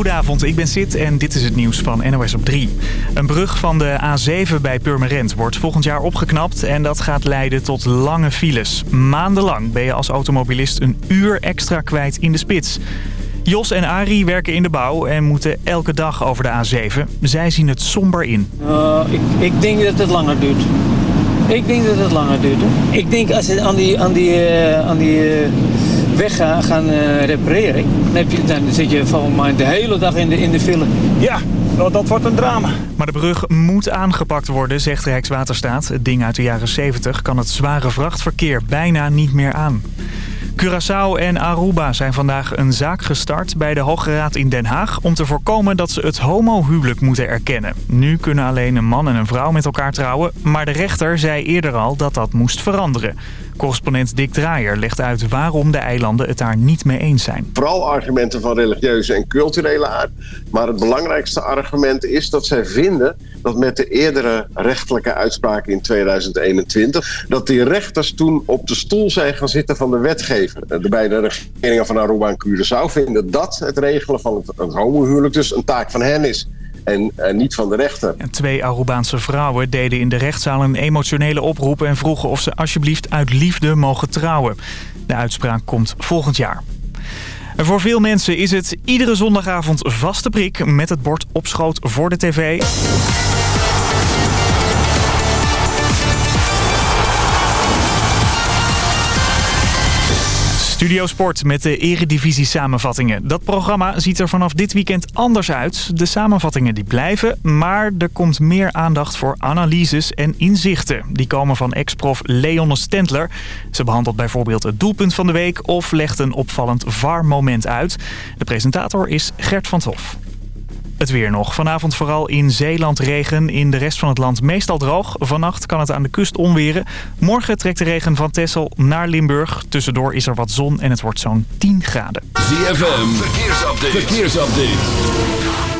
Goedenavond, ik ben Sid en dit is het nieuws van NOS op 3. Een brug van de A7 bij Purmerend wordt volgend jaar opgeknapt en dat gaat leiden tot lange files. Maandenlang ben je als automobilist een uur extra kwijt in de spits. Jos en Ari werken in de bouw en moeten elke dag over de A7. Zij zien het somber in. Uh, ik, ik denk dat het langer duurt. Ik denk dat het langer duurt. Hoor. Ik denk als ze aan die, aan die, uh, aan die uh, weg gaan, gaan uh, repareren, dan, heb je, dan zit je volgens mij de hele dag in de, in de file. Ja, nou, dat wordt een drama. Maar de brug moet aangepakt worden, zegt Rijkswaterstaat. Het ding uit de jaren 70 kan het zware vrachtverkeer bijna niet meer aan. Curaçao en Aruba zijn vandaag een zaak gestart bij de Hoge Raad in Den Haag... om te voorkomen dat ze het homohuwelijk moeten erkennen. Nu kunnen alleen een man en een vrouw met elkaar trouwen... maar de rechter zei eerder al dat dat moest veranderen. Correspondent Dick Draaier legt uit waarom de eilanden het daar niet mee eens zijn. Vooral argumenten van religieuze en culturele aard. Maar het belangrijkste argument is dat zij vinden dat met de eerdere rechtelijke uitspraak in 2021... dat die rechters toen op de stoel zijn gaan zitten van de wetgever. De beide regeringen van Aruba en Curaçao vinden dat het regelen van het, het homohuwelijk dus een taak van hen is en niet van de rechter. Twee Arubaanse vrouwen deden in de rechtszaal een emotionele oproep... en vroegen of ze alsjeblieft uit liefde mogen trouwen. De uitspraak komt volgend jaar. En voor veel mensen is het iedere zondagavond vaste prik... met het bord op schoot voor de tv. Studio Sport met de Eredivisie samenvattingen. Dat programma ziet er vanaf dit weekend anders uit. De samenvattingen die blijven, maar er komt meer aandacht voor analyses en inzichten. Die komen van ex-prof Leonne Stentler. Ze behandelt bijvoorbeeld het doelpunt van de week of legt een opvallend VAR-moment uit. De presentator is Gert van Hof. Het weer nog. Vanavond vooral in Zeeland regen. In de rest van het land meestal droog. Vannacht kan het aan de kust onweren. Morgen trekt de regen van Texel naar Limburg. Tussendoor is er wat zon en het wordt zo'n 10 graden. ZFM, verkeersupdate. verkeersupdate.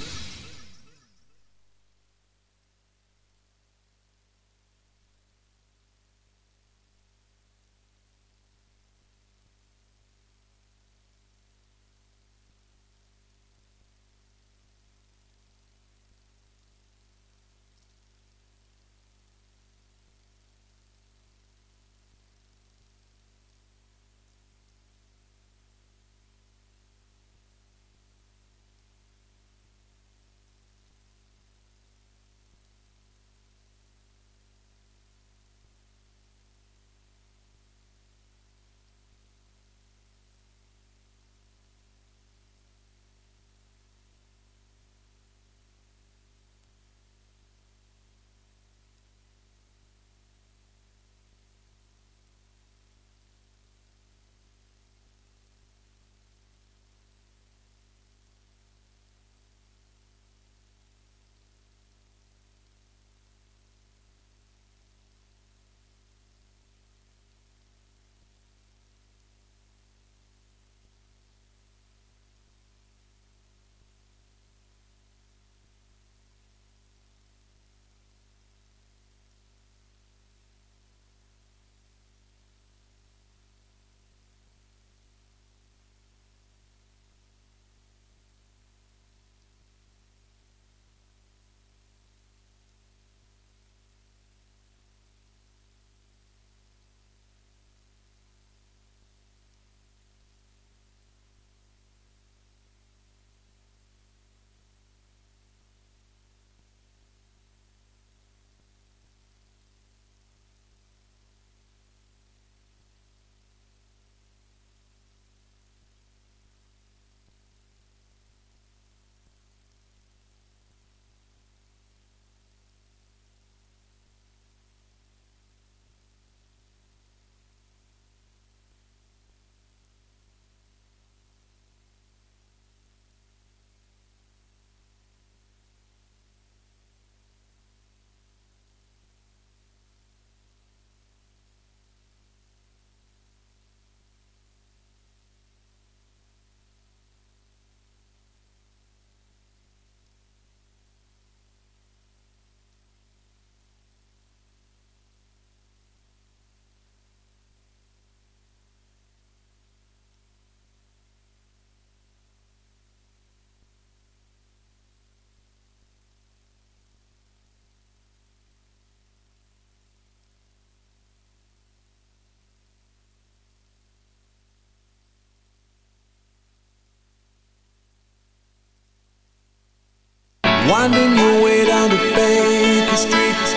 Winding your way down to Baker Street.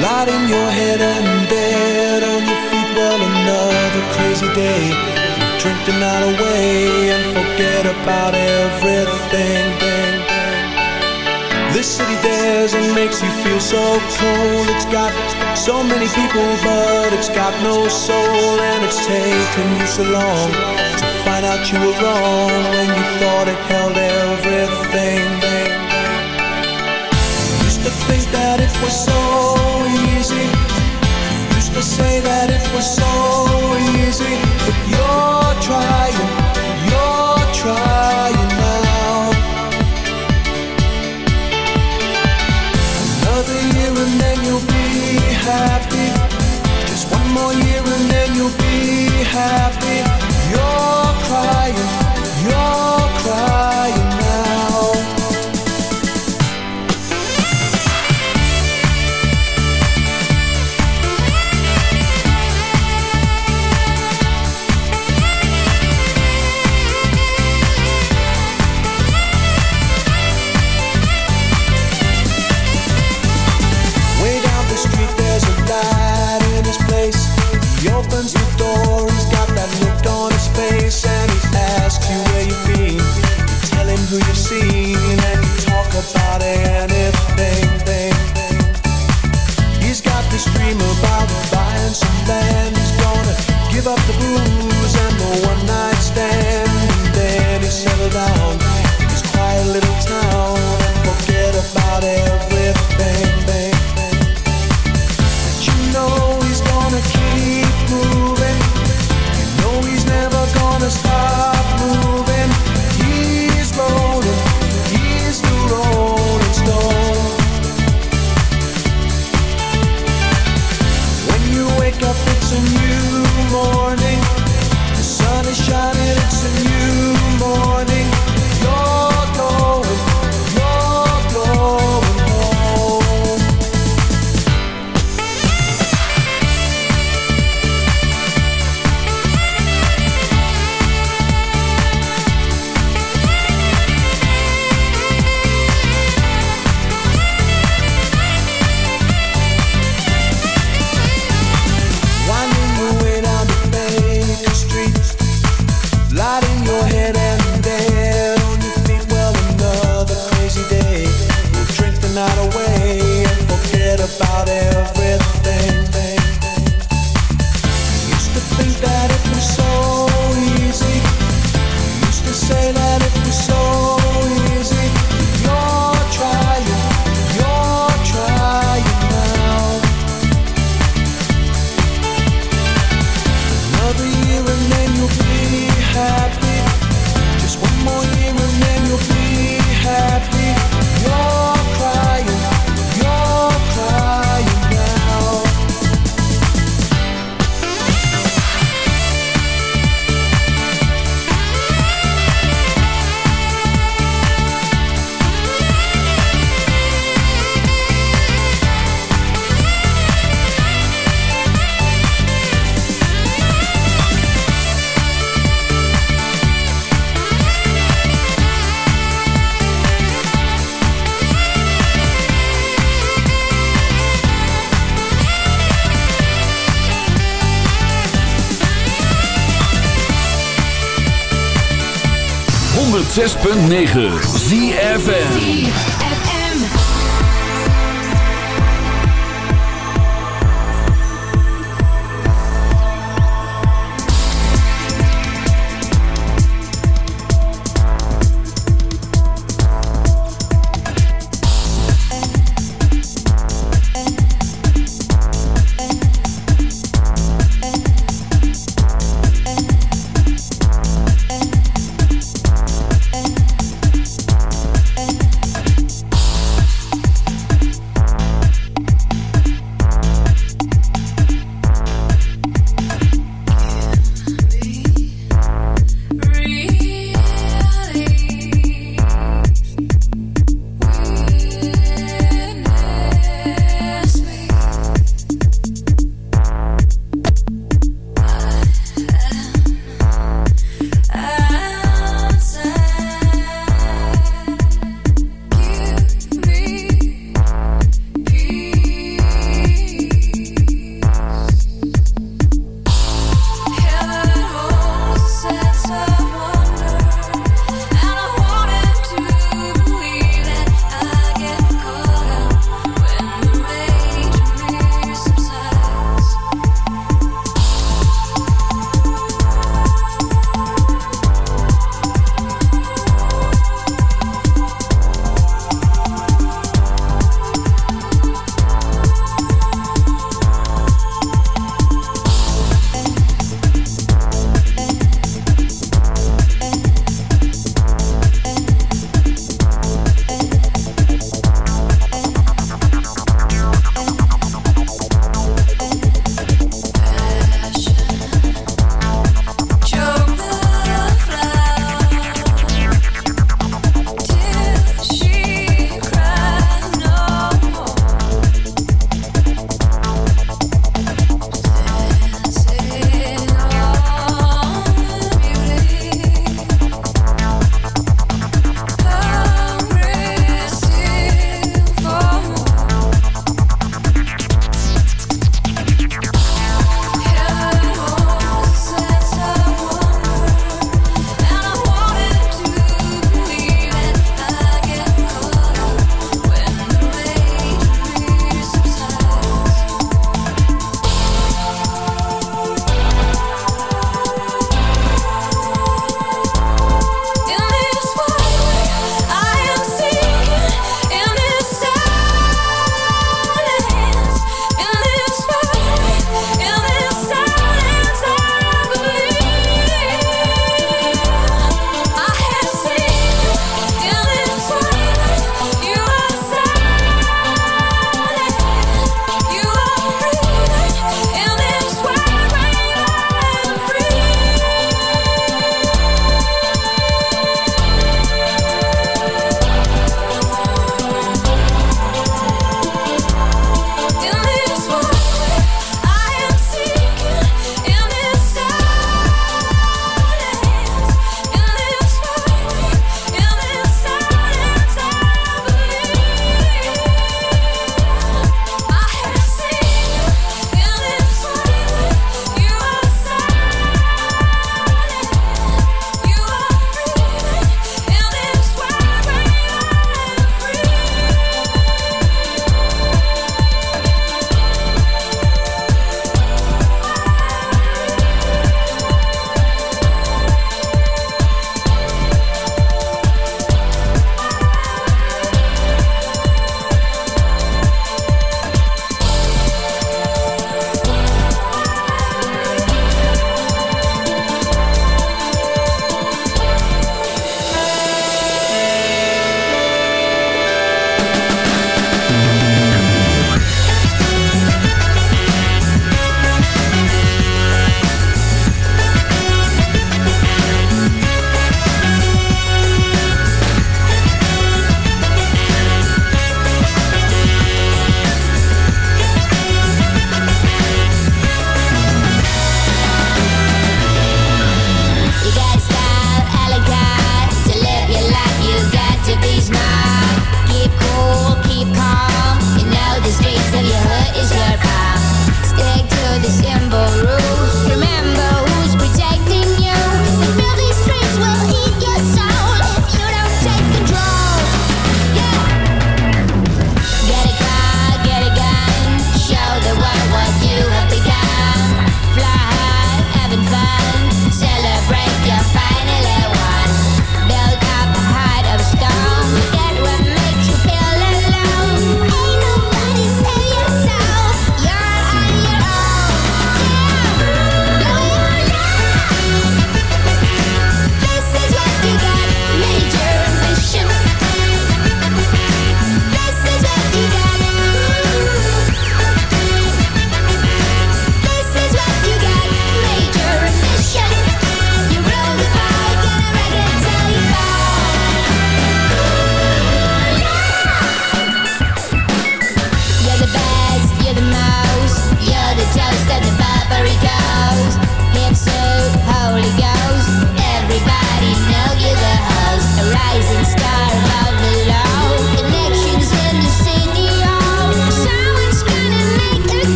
Lighting your head and dead on your feet. Well, another crazy day. Drink the night away and forget about everything. This city dares and makes you feel so cold It's got so many people but it's got no soul. And it's taken you so long to find out you were wrong When you thought it held everything to think that it was so easy. You Used to say that it was so easy, but you're trying, you're trying 106.9 ZFN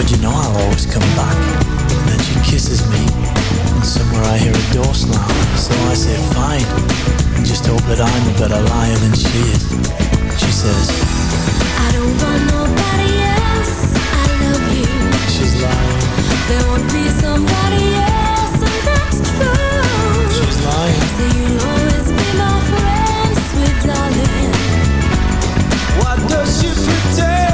But you know I'll always come back. And then she kisses me, and somewhere I hear a door slam. So I say, fine, and just hope that I'm a better liar than she is. She says, I don't want nobody else. I love you. She's lying. There won't be somebody else, and that's true. She's lying. You'll always be my friend, sweet darling. Does she pretend?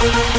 Yeah.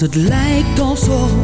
het lijkt alsof